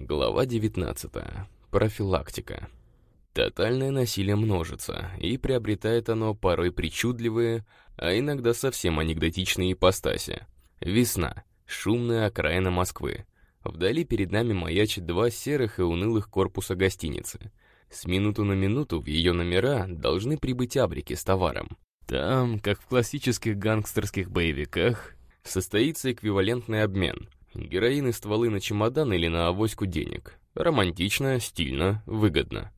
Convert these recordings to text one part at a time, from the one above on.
Глава 19. Профилактика. Тотальное насилие множится, и приобретает оно порой причудливые, а иногда совсем анекдотичные ипостаси. Весна. Шумная окраина Москвы. Вдали перед нами маячат два серых и унылых корпуса гостиницы. С минуту на минуту в ее номера должны прибыть абрики с товаром. Там, как в классических гангстерских боевиках, состоится эквивалентный обмен. Героин и стволы на чемодан или на авоську денег. Романтично, стильно, выгодно.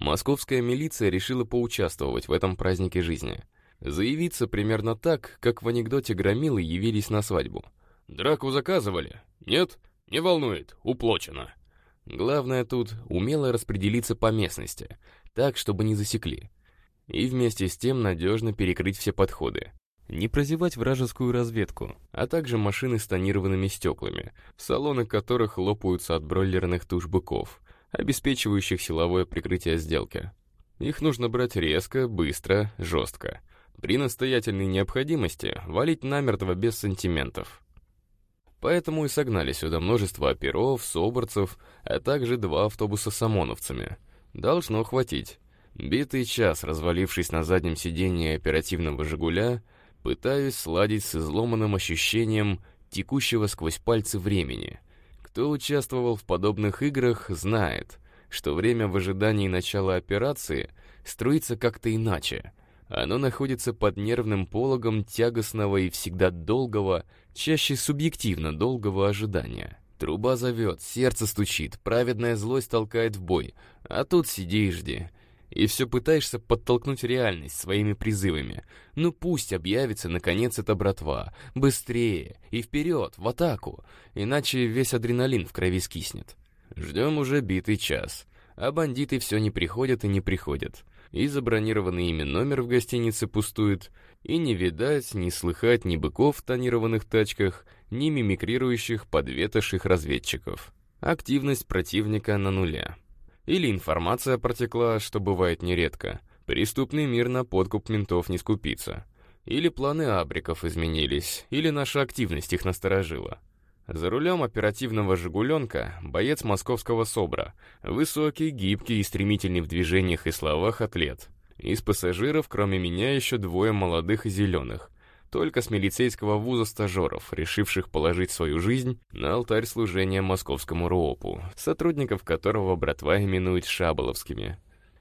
Московская милиция решила поучаствовать в этом празднике жизни. Заявиться примерно так, как в анекдоте громилы явились на свадьбу. «Драку заказывали? Нет? Не волнует, уплочено». Главное тут умело распределиться по местности, так, чтобы не засекли. И вместе с тем надежно перекрыть все подходы. Не прозевать вражескую разведку, а также машины с тонированными стеклами, салоны которых лопаются от бройлерных туш быков, обеспечивающих силовое прикрытие сделки. Их нужно брать резко, быстро, жестко. При настоятельной необходимости валить намертво без сантиментов. Поэтому и согнали сюда множество оперов, соборцев, а также два автобуса с ОМОНовцами. Должно хватить. Битый час, развалившись на заднем сиденье оперативного «Жигуля», пытаюсь сладить с изломанным ощущением текущего сквозь пальцы времени. Кто участвовал в подобных играх, знает, что время в ожидании начала операции струится как-то иначе. Оно находится под нервным пологом тягостного и всегда долгого, чаще субъективно долгого ожидания. Труба зовет, сердце стучит, праведная злость толкает в бой, а тут сиди и жди. И все пытаешься подтолкнуть реальность своими призывами. Ну пусть объявится наконец эта братва. Быстрее и вперед, в атаку. Иначе весь адреналин в крови скиснет. Ждем уже битый час. А бандиты все не приходят и не приходят. И забронированный ими номер в гостинице пустует. И не видать, не слыхать ни быков в тонированных тачках, ни мимикрирующих подветоших разведчиков. Активность противника на нуле. Или информация протекла, что бывает нередко. Преступный мир на подкуп ментов не скупится. Или планы абриков изменились, или наша активность их насторожила. За рулем оперативного «Жигуленка» боец московского СОБРа, высокий, гибкий и стремительный в движениях и словах атлет. Из пассажиров, кроме меня, еще двое молодых и зеленых, только с милицейского вуза стажеров, решивших положить свою жизнь на алтарь служения московскому РУОПу, сотрудников которого братва именует шаболовскими.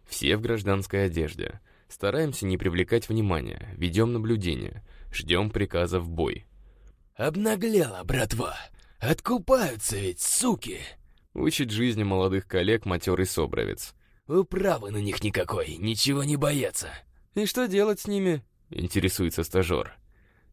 Все в гражданской одежде. Стараемся не привлекать внимания, ведем наблюдение, ждем приказа в бой. «Обнаглела, братва! Откупаются ведь, суки!» Учит жизни молодых коллег матерый собровец. «Управы на них никакой, ничего не боятся». «И что делать с ними?» — интересуется стажер.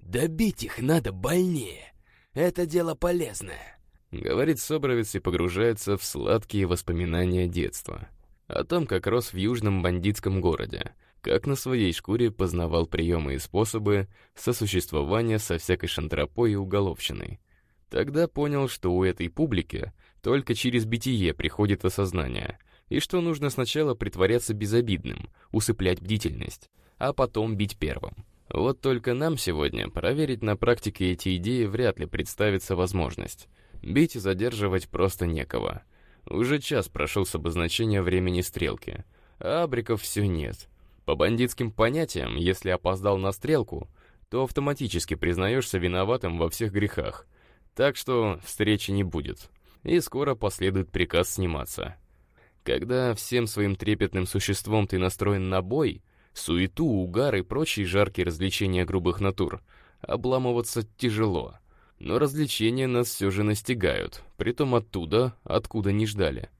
«Добить их надо больнее. Это дело полезное», — говорит Собровец и погружается в сладкие воспоминания детства. О том, как рос в южном бандитском городе, как на своей шкуре познавал приемы и способы сосуществования со всякой шантропой и уголовщиной. Тогда понял, что у этой публики только через битие приходит осознание, и что нужно сначала притворяться безобидным, усыплять бдительность, а потом бить первым. Вот только нам сегодня проверить на практике эти идеи вряд ли представится возможность. Бить и задерживать просто некого. Уже час прошел с обозначения времени стрелки, а абриков все нет. По бандитским понятиям, если опоздал на стрелку, то автоматически признаешься виноватым во всех грехах. Так что встречи не будет. И скоро последует приказ сниматься. Когда всем своим трепетным существом ты настроен на бой — суету, угар и прочие жаркие развлечения грубых натур. Обламываться тяжело. Но развлечения нас все же настигают, притом оттуда, откуда не ждали.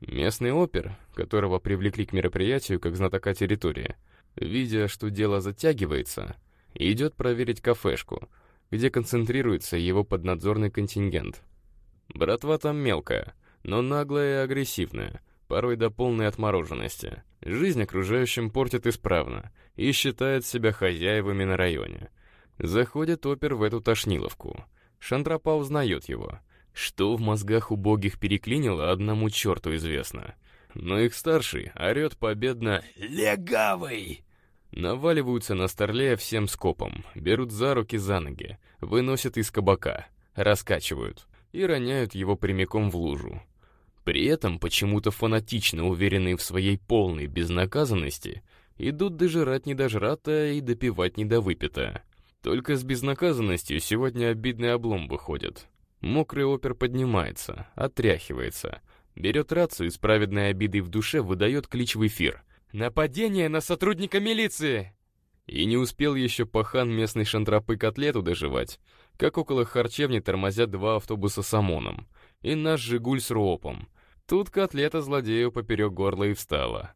Местный опер, которого привлекли к мероприятию как знатока территории, видя, что дело затягивается, идет проверить кафешку, где концентрируется его поднадзорный контингент. Братва там мелкая, но наглая и агрессивная, порой до полной отмороженности. Жизнь окружающим портит исправно и считает себя хозяевами на районе. Заходит опер в эту тошниловку. Шандрапа узнает его. Что в мозгах убогих переклинило, одному черту известно. Но их старший орет победно «Легавый!» Наваливаются на Старлея всем скопом, берут за руки за ноги, выносят из кабака, раскачивают и роняют его прямиком в лужу. При этом почему-то фанатично уверенные в своей полной безнаказанности идут дожирать недожратое и допивать недовыпитое. Только с безнаказанностью сегодня обидный облом выходит. Мокрый опер поднимается, отряхивается, берет рацию и с праведной обидой в душе выдает клич в эфир. «Нападение на сотрудника милиции!» И не успел еще пахан местной шантропы котлету доживать, как около харчевни тормозят два автобуса с ОМОНом и наш «Жигуль» с ропом. Тут котлета злодею поперек горла и встала.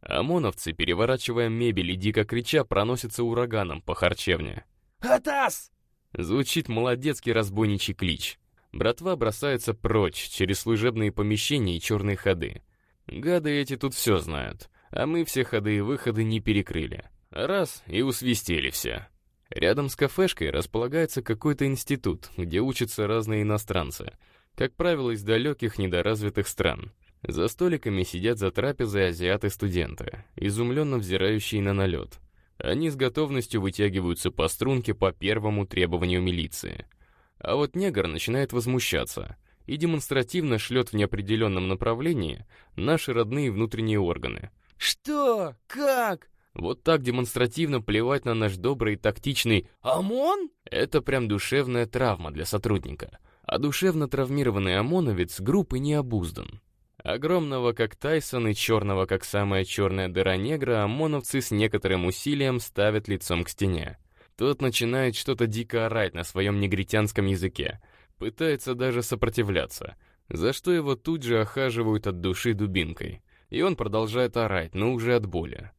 ОМОНовцы, переворачивая мебель и дико крича, проносятся ураганом по харчевне. «Атас!» Звучит молодецкий разбойничий клич. Братва бросается прочь, через служебные помещения и черные ходы. Гады эти тут все знают, а мы все ходы и выходы не перекрыли. Раз — и усвистели все. Рядом с кафешкой располагается какой-то институт, где учатся разные иностранцы, как правило, из далеких недоразвитых стран. За столиками сидят за трапезой азиаты-студенты, изумленно взирающие на налет. Они с готовностью вытягиваются по струнке по первому требованию милиции — а вот негр начинает возмущаться и демонстративно шлет в неопределенном направлении наши родные внутренние органы. «Что? Как?» Вот так демонстративно плевать на наш добрый и тактичный «ОМОН?» Это прям душевная травма для сотрудника. А душевно травмированный ОМОНовец группы не обуздан. Огромного как Тайсон и черного как самая черная дыра негра ОМОНовцы с некоторым усилием ставят лицом к стене. Тот начинает что-то дико орать на своем негритянском языке, пытается даже сопротивляться, за что его тут же охаживают от души дубинкой. И он продолжает орать, но уже от боли.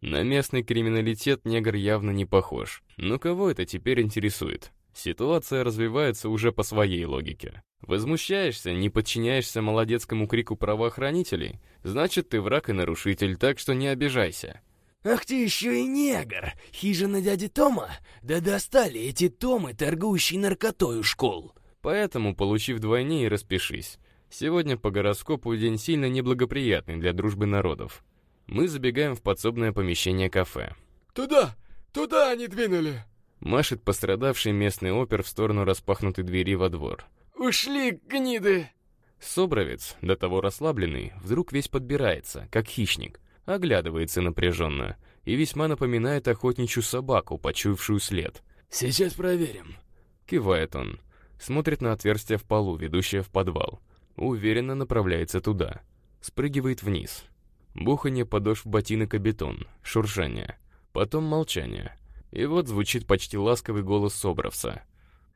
На местный криминалитет негр явно не похож. Но кого это теперь интересует? Ситуация развивается уже по своей логике. Возмущаешься, не подчиняешься молодецкому крику правоохранителей? Значит, ты враг и нарушитель, так что не обижайся. «Ах ты еще и негр! Хижина дяди Тома? Да достали эти Томы, торгующие наркотой у школ!» Поэтому, получив двойне и распишись. Сегодня по гороскопу день сильно неблагоприятный для дружбы народов. Мы забегаем в подсобное помещение кафе. «Туда! Туда они двинули!» Машет пострадавший местный опер в сторону распахнутой двери во двор. «Ушли, гниды!» Собровец, до того расслабленный, вдруг весь подбирается, как хищник оглядывается напряженно и весьма напоминает охотничью собаку, почуявшую след. «Сейчас проверим», — кивает он. Смотрит на отверстие в полу, ведущее в подвал. Уверенно направляется туда. Спрыгивает вниз. Буханье подошв ботинок и бетон, шуршание. Потом молчание. И вот звучит почти ласковый голос Собровца.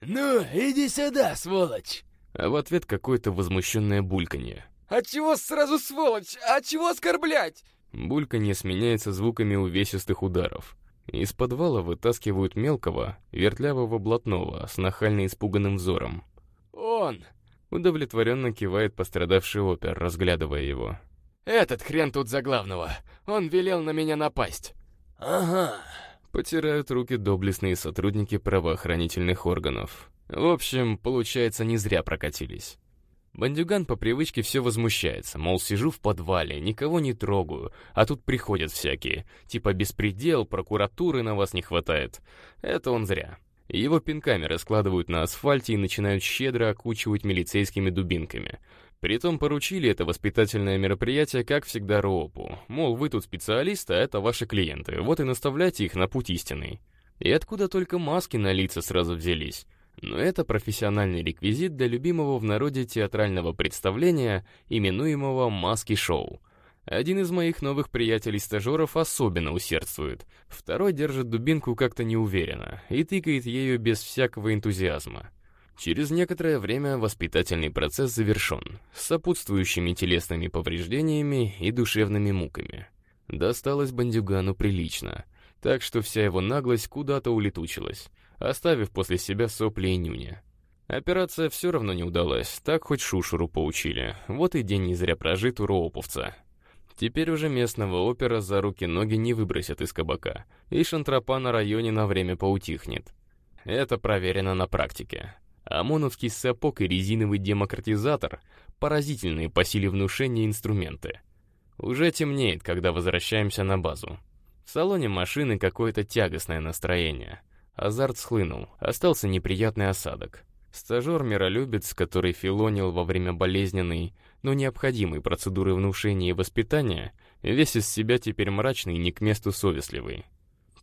«Ну, иди сюда, сволочь!» А в ответ какое-то возмущенное бульканье. «А чего сразу сволочь? А чего оскорблять?» Бульканье сменяется звуками увесистых ударов. Из подвала вытаскивают мелкого, вертлявого блатного с нахально испуганным взором. «Он!» — удовлетворенно кивает пострадавший опер, разглядывая его. «Этот хрен тут за главного! Он велел на меня напасть!» «Ага!» — потирают руки доблестные сотрудники правоохранительных органов. В общем, получается, не зря прокатились. Бандюган по привычке все возмущается, мол, сижу в подвале, никого не трогаю, а тут приходят всякие, типа беспредел, прокуратуры на вас не хватает. Это он зря. Его пинками раскладывают на асфальте и начинают щедро окучивать милицейскими дубинками. Притом поручили это воспитательное мероприятие, как всегда, РОПу. Мол, вы тут специалисты, а это ваши клиенты, вот и наставляйте их на путь истинный. И откуда только маски на лица сразу взялись? Но это профессиональный реквизит для любимого в народе театрального представления, именуемого «маски-шоу». Один из моих новых приятелей-стажеров особенно усердствует. Второй держит дубинку как-то неуверенно и тыкает ею без всякого энтузиазма. Через некоторое время воспитательный процесс завершен, с сопутствующими телесными повреждениями и душевными муками. Досталось бандюгану прилично, так что вся его наглость куда-то улетучилась оставив после себя сопли и нюня. Операция все равно не удалась, так хоть шушеру поучили. Вот и день не зря прожит у Роуповца. Теперь уже местного опера за руки-ноги не выбросят из кабака, и шантропа на районе на время поутихнет. Это проверено на практике. ОМОНовский сапог и резиновый демократизатор — поразительные по силе внушения инструменты. Уже темнеет, когда возвращаемся на базу. В салоне машины какое-то тягостное настроение — Азарт схлынул, остался неприятный осадок. Стажер-миролюбец, который филонил во время болезненной, но необходимой процедуры внушения и воспитания, весь из себя теперь мрачный и не к месту совестливый.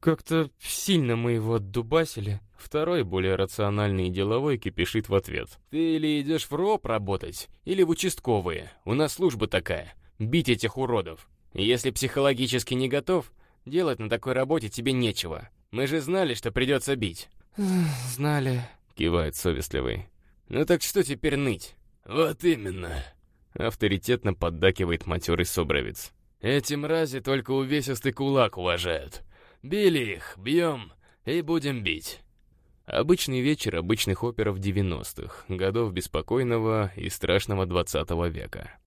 «Как-то сильно мы его отдубасили». Второй, более рациональный и деловой, кипишит в ответ. «Ты или идешь в РОП работать, или в участковые. У нас служба такая. Бить этих уродов. Если психологически не готов, делать на такой работе тебе нечего. Мы же знали, что придется бить». «Знали», — кивает совестливый. «Ну так что теперь ныть?» «Вот именно», — авторитетно поддакивает матерый собровец. «Эти мрази только увесистый кулак уважают. Били их, бьем и будем бить». Обычный вечер обычных оперов 90-х, годов беспокойного и страшного 20 века.